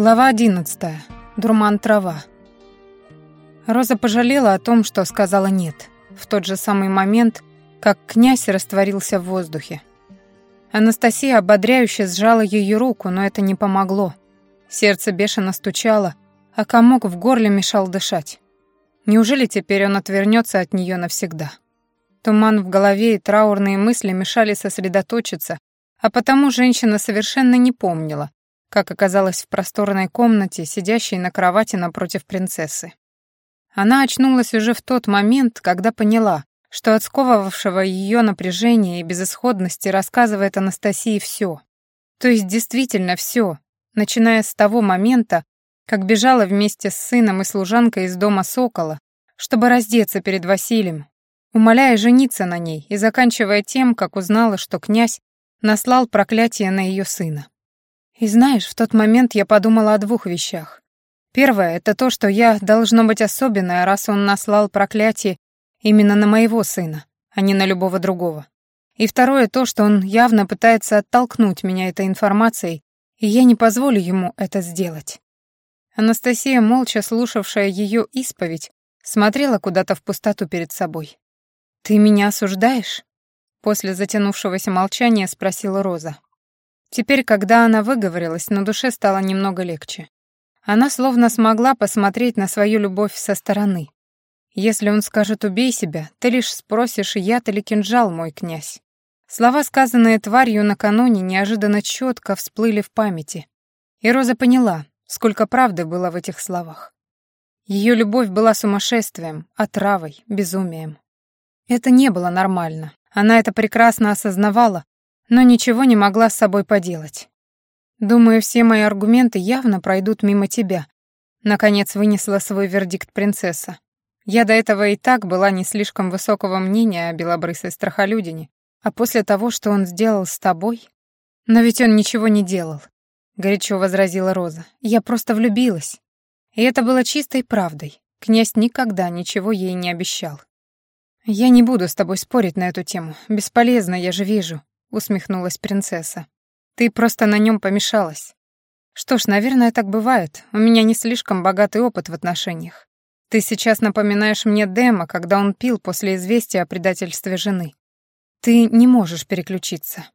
Глава 11. Дурман трава. Роза пожалела о том, что сказала «нет», в тот же самый момент, как князь растворился в воздухе. Анастасия ободряюще сжала ее руку, но это не помогло. Сердце бешено стучало, а комок в горле мешал дышать. Неужели теперь он отвернется от нее навсегда? Туман в голове и траурные мысли мешали сосредоточиться, а потому женщина совершенно не помнила, как оказалась в просторной комнате, сидящей на кровати напротив принцессы. Она очнулась уже в тот момент, когда поняла, что от сковывавшего ее напряжения и безысходности рассказывает Анастасии все. То есть действительно все, начиная с того момента, как бежала вместе с сыном и служанкой из дома Сокола, чтобы раздеться перед Василием, умоляя жениться на ней, и заканчивая тем, как узнала, что князь наслал проклятие на ее сына. И знаешь, в тот момент я подумала о двух вещах. Первое — это то, что я должно быть особенная, раз он наслал проклятие именно на моего сына, а не на любого другого. И второе — то, что он явно пытается оттолкнуть меня этой информацией, и я не позволю ему это сделать. Анастасия, молча слушавшая ее исповедь, смотрела куда-то в пустоту перед собой. «Ты меня осуждаешь?» После затянувшегося молчания спросила Роза. Теперь, когда она выговорилась, на душе стало немного легче. Она словно смогла посмотреть на свою любовь со стороны. Если он скажет «убей себя», ты лишь спросишь, яд или кинжал, мой князь. Слова, сказанные тварью накануне, неожиданно четко всплыли в памяти. И Роза поняла, сколько правды было в этих словах. Ее любовь была сумасшествием, отравой, безумием. Это не было нормально. Она это прекрасно осознавала, но ничего не могла с собой поделать. Думаю, все мои аргументы явно пройдут мимо тебя. Наконец вынесла свой вердикт принцесса. Я до этого и так была не слишком высокого мнения о белобрысой страхолюдине, а после того, что он сделал с тобой... Но ведь он ничего не делал, — горячо возразила Роза. Я просто влюбилась. И это было чистой правдой. Князь никогда ничего ей не обещал. Я не буду с тобой спорить на эту тему. Бесполезно, я же вижу усмехнулась принцесса. Ты просто на нем помешалась. Что ж, наверное, так бывает. У меня не слишком богатый опыт в отношениях. Ты сейчас напоминаешь мне Дема, когда он пил после известия о предательстве жены. Ты не можешь переключиться.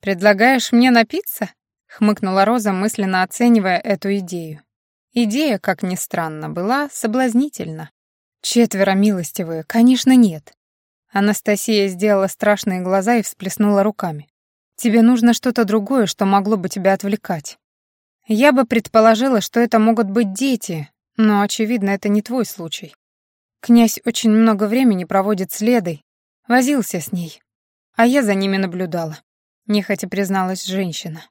Предлагаешь мне напиться? хмыкнула Роза, мысленно оценивая эту идею. Идея, как ни странно, была соблазнительна. Четверо милостивые, конечно, нет. Анастасия сделала страшные глаза и всплеснула руками. «Тебе нужно что-то другое, что могло бы тебя отвлекать. Я бы предположила, что это могут быть дети, но, очевидно, это не твой случай. Князь очень много времени проводит с Ледой, возился с ней, а я за ними наблюдала», — нехотя призналась женщина.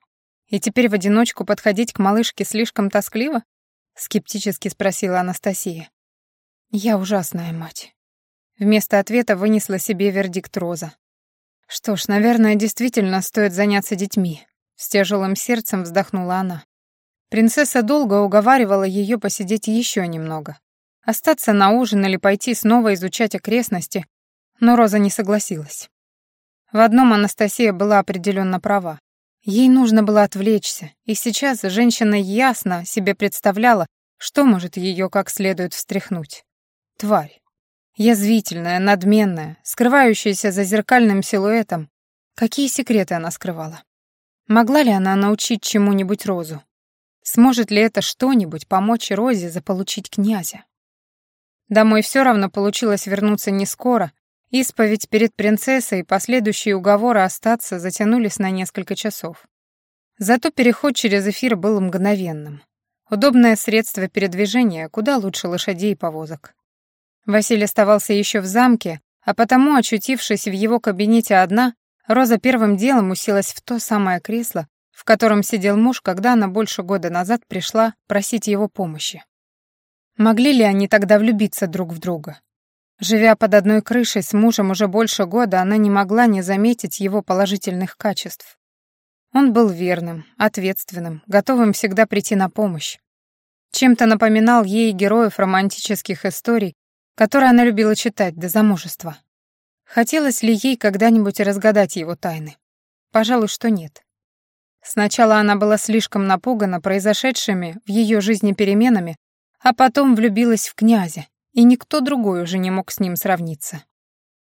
«И теперь в одиночку подходить к малышке слишком тоскливо?» — скептически спросила Анастасия. «Я ужасная мать. Вместо ответа вынесла себе вердикт Роза. Что ж, наверное, действительно стоит заняться детьми. С тяжелым сердцем вздохнула она. Принцесса долго уговаривала ее посидеть еще немного. Остаться на ужин или пойти снова изучать окрестности, но Роза не согласилась. В одном Анастасия была определенно права. Ей нужно было отвлечься, и сейчас женщина ясно себе представляла, что может ее как следует встряхнуть. Тварь. Язвительная, надменная, скрывающаяся за зеркальным силуэтом. Какие секреты она скрывала? Могла ли она научить чему-нибудь Розу? Сможет ли это что-нибудь помочь Розе заполучить князя? Домой все равно получилось вернуться не скоро. Исповедь перед принцессой и последующие уговоры остаться затянулись на несколько часов. Зато переход через эфир был мгновенным. Удобное средство передвижения куда лучше лошадей и повозок. Василий оставался еще в замке, а потому, очутившись в его кабинете одна, Роза первым делом уселась в то самое кресло, в котором сидел муж, когда она больше года назад пришла просить его помощи. Могли ли они тогда влюбиться друг в друга? Живя под одной крышей с мужем уже больше года, она не могла не заметить его положительных качеств. Он был верным, ответственным, готовым всегда прийти на помощь. Чем-то напоминал ей героев романтических историй которые она любила читать до замужества. Хотелось ли ей когда-нибудь разгадать его тайны? Пожалуй, что нет. Сначала она была слишком напугана произошедшими в ее жизни переменами, а потом влюбилась в князя, и никто другой уже не мог с ним сравниться.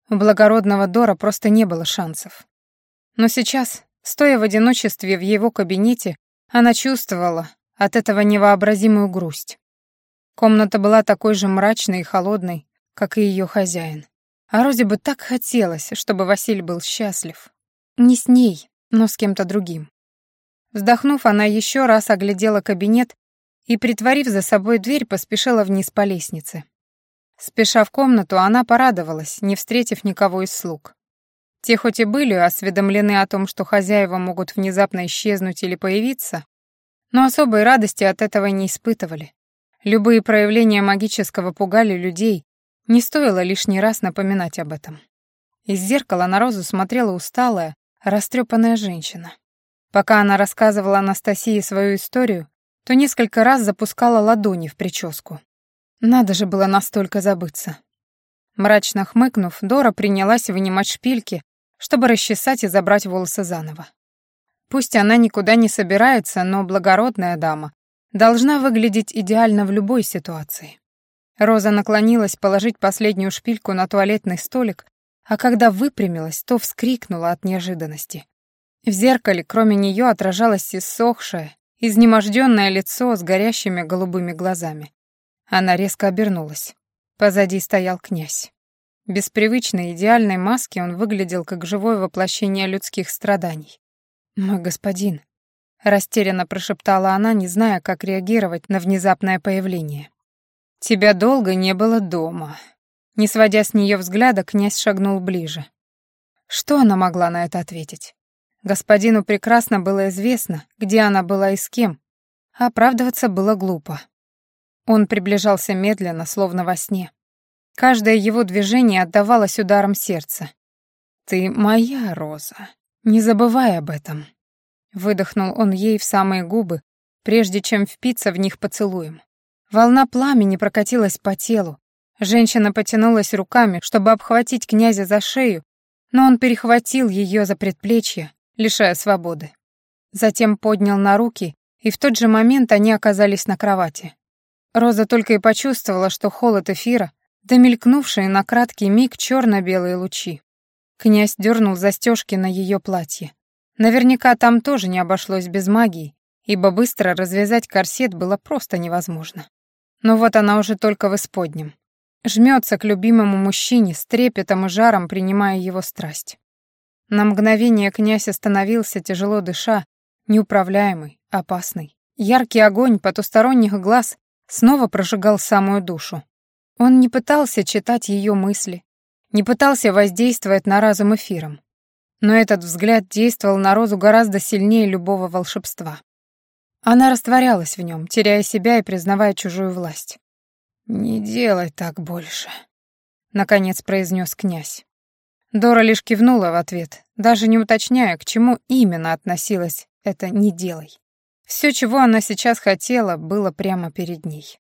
У благородного Дора просто не было шансов. Но сейчас, стоя в одиночестве в его кабинете, она чувствовала от этого невообразимую грусть. Комната была такой же мрачной и холодной, как и ее хозяин. А Розе бы так хотелось, чтобы Василь был счастлив. Не с ней, но с кем-то другим. Вздохнув, она еще раз оглядела кабинет и, притворив за собой дверь, поспешила вниз по лестнице. Спеша в комнату, она порадовалась, не встретив никого из слуг. Те хоть и были осведомлены о том, что хозяева могут внезапно исчезнуть или появиться, но особой радости от этого не испытывали. Любые проявления магического пугали людей, не стоило лишний раз напоминать об этом. Из зеркала на Розу смотрела усталая, растрепанная женщина. Пока она рассказывала Анастасии свою историю, то несколько раз запускала ладони в прическу. Надо же было настолько забыться. Мрачно хмыкнув, Дора принялась вынимать шпильки, чтобы расчесать и забрать волосы заново. Пусть она никуда не собирается, но благородная дама должна выглядеть идеально в любой ситуации. Роза наклонилась положить последнюю шпильку на туалетный столик, а когда выпрямилась, то вскрикнула от неожиданности. В зеркале, кроме нее, отражалось иссохшее, изнеможденное лицо с горящими голубыми глазами. Она резко обернулась. Позади стоял князь. Без привычной идеальной маски он выглядел как живое воплощение людских страданий. «Мой господин», — растерянно прошептала она, не зная, как реагировать на внезапное появление. «Тебя долго не было дома». Не сводя с нее взгляда, князь шагнул ближе. Что она могла на это ответить? Господину прекрасно было известно, где она была и с кем. оправдываться было глупо. Он приближался медленно, словно во сне. Каждое его движение отдавалось ударом сердца. «Ты моя, Роза. Не забывай об этом». Выдохнул он ей в самые губы, прежде чем впиться в них поцелуем. Волна пламени прокатилась по телу. Женщина потянулась руками, чтобы обхватить князя за шею, но он перехватил ее за предплечье, лишая свободы. Затем поднял на руки, и в тот же момент они оказались на кровати. Роза только и почувствовала, что холод эфира, да мелькнувшие на краткий миг черно-белые лучи. Князь дернул застежки на ее платье. Наверняка там тоже не обошлось без магии, ибо быстро развязать корсет было просто невозможно. Но вот она уже только в исподнем. Жмется к любимому мужчине с трепетом и жаром, принимая его страсть. На мгновение князь остановился, тяжело дыша, неуправляемый, опасный. Яркий огонь потусторонних глаз снова прожигал самую душу. Он не пытался читать ее мысли, не пытался воздействовать на разум эфиром. Но этот взгляд действовал на Розу гораздо сильнее любого волшебства. Она растворялась в нем, теряя себя и признавая чужую власть. «Не делай так больше», — наконец произнес князь. Дора лишь кивнула в ответ, даже не уточняя, к чему именно относилось это «не делай». Все, чего она сейчас хотела, было прямо перед ней.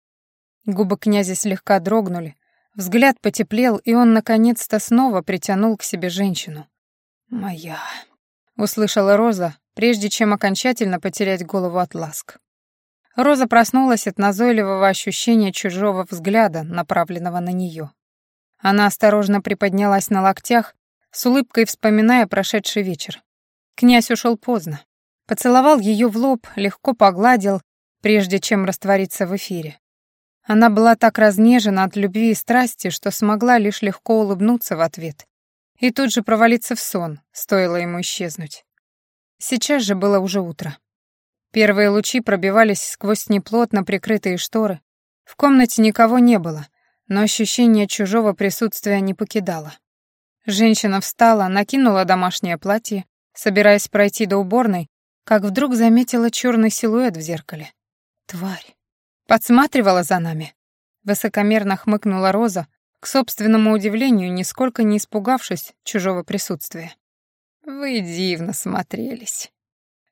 Губы князя слегка дрогнули, взгляд потеплел, и он наконец-то снова притянул к себе женщину. «Моя», — услышала Роза, прежде чем окончательно потерять голову от ласк. Роза проснулась от назойливого ощущения чужого взгляда, направленного на нее. Она осторожно приподнялась на локтях с улыбкой вспоминая прошедший вечер. Князь ушел поздно. Поцеловал ее в лоб, легко погладил, прежде чем раствориться в эфире. Она была так разнежена от любви и страсти, что смогла лишь легко улыбнуться в ответ и тут же провалиться в сон, стоило ему исчезнуть. Сейчас же было уже утро. Первые лучи пробивались сквозь неплотно прикрытые шторы. В комнате никого не было, но ощущение чужого присутствия не покидало. Женщина встала, накинула домашнее платье, собираясь пройти до уборной, как вдруг заметила черный силуэт в зеркале. Тварь. Подсматривала за нами. Высокомерно хмыкнула Роза, к собственному удивлению, нисколько не испугавшись чужого присутствия. «Вы дивно смотрелись».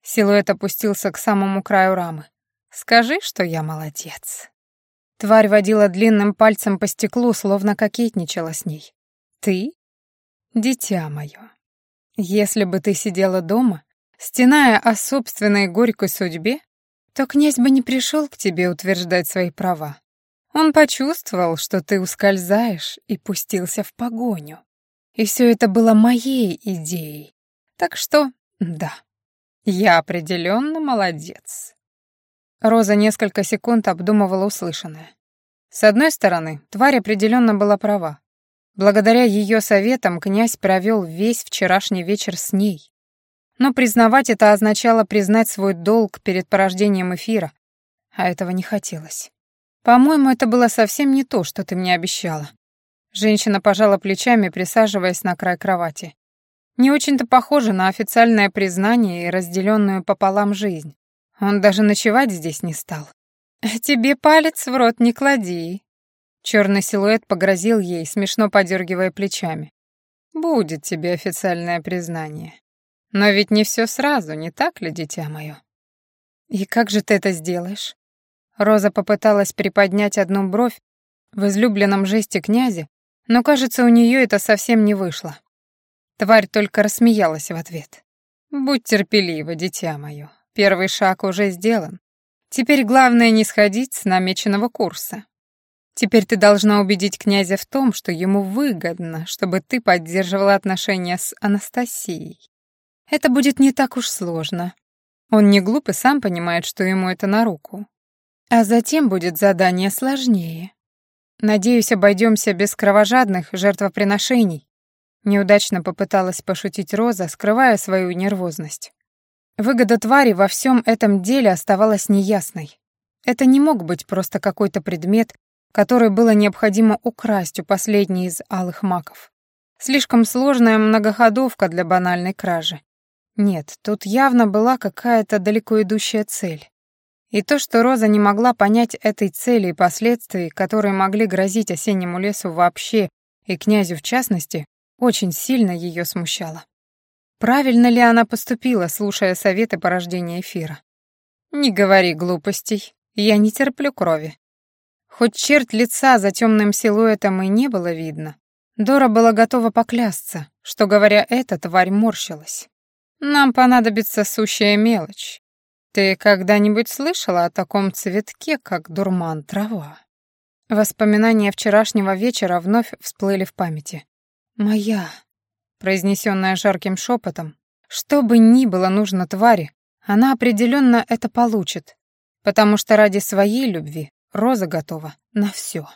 Силуэт опустился к самому краю рамы. «Скажи, что я молодец». Тварь водила длинным пальцем по стеклу, словно кокетничала с ней. «Ты? «Дитя мое, если бы ты сидела дома, стеная о собственной горькой судьбе, то князь бы не пришел к тебе утверждать свои права. Он почувствовал, что ты ускользаешь, и пустился в погоню. И все это было моей идеей. Так что, да, я определенно молодец. Роза несколько секунд обдумывала услышанное. С одной стороны, тварь определенно была права. Благодаря ее советам князь провел весь вчерашний вечер с ней. Но признавать это означало признать свой долг перед порождением эфира, а этого не хотелось. «По-моему, это было совсем не то, что ты мне обещала». Женщина пожала плечами, присаживаясь на край кровати. Не очень-то похоже на официальное признание и разделенную пополам жизнь. Он даже ночевать здесь не стал. «Тебе палец в рот не клади». Черный силуэт погрозил ей, смешно подергивая плечами. «Будет тебе официальное признание. Но ведь не все сразу, не так ли, дитя мое?» «И как же ты это сделаешь?» Роза попыталась приподнять одну бровь в излюбленном жесте князя, но, кажется, у нее это совсем не вышло. Тварь только рассмеялась в ответ. «Будь терпелива, дитя мое. Первый шаг уже сделан. Теперь главное не сходить с намеченного курса. Теперь ты должна убедить князя в том, что ему выгодно, чтобы ты поддерживала отношения с Анастасией. Это будет не так уж сложно. Он не глуп и сам понимает, что ему это на руку. А затем будет задание сложнее. Надеюсь, обойдемся без кровожадных жертвоприношений. Неудачно попыталась пошутить Роза, скрывая свою нервозность. Выгода твари во всем этом деле оставалась неясной. Это не мог быть просто какой-то предмет, который было необходимо украсть у последней из алых маков. Слишком сложная многоходовка для банальной кражи. Нет, тут явно была какая-то далеко идущая цель. И то, что Роза не могла понять этой цели и последствий, которые могли грозить осеннему лесу вообще и князю в частности, очень сильно ее смущало. Правильно ли она поступила, слушая советы по рождению эфира? «Не говори глупостей, я не терплю крови». Хоть черт лица за темным силуэтом и не было видно, Дора была готова поклясться, что, говоря это, тварь морщилась. «Нам понадобится сущая мелочь, «Ты когда-нибудь слышала о таком цветке, как дурман трава?» Воспоминания вчерашнего вечера вновь всплыли в памяти. «Моя», произнесенная жарким шепотом, что бы ни было нужно твари, она определенно это получит, потому что ради своей любви Роза готова на все.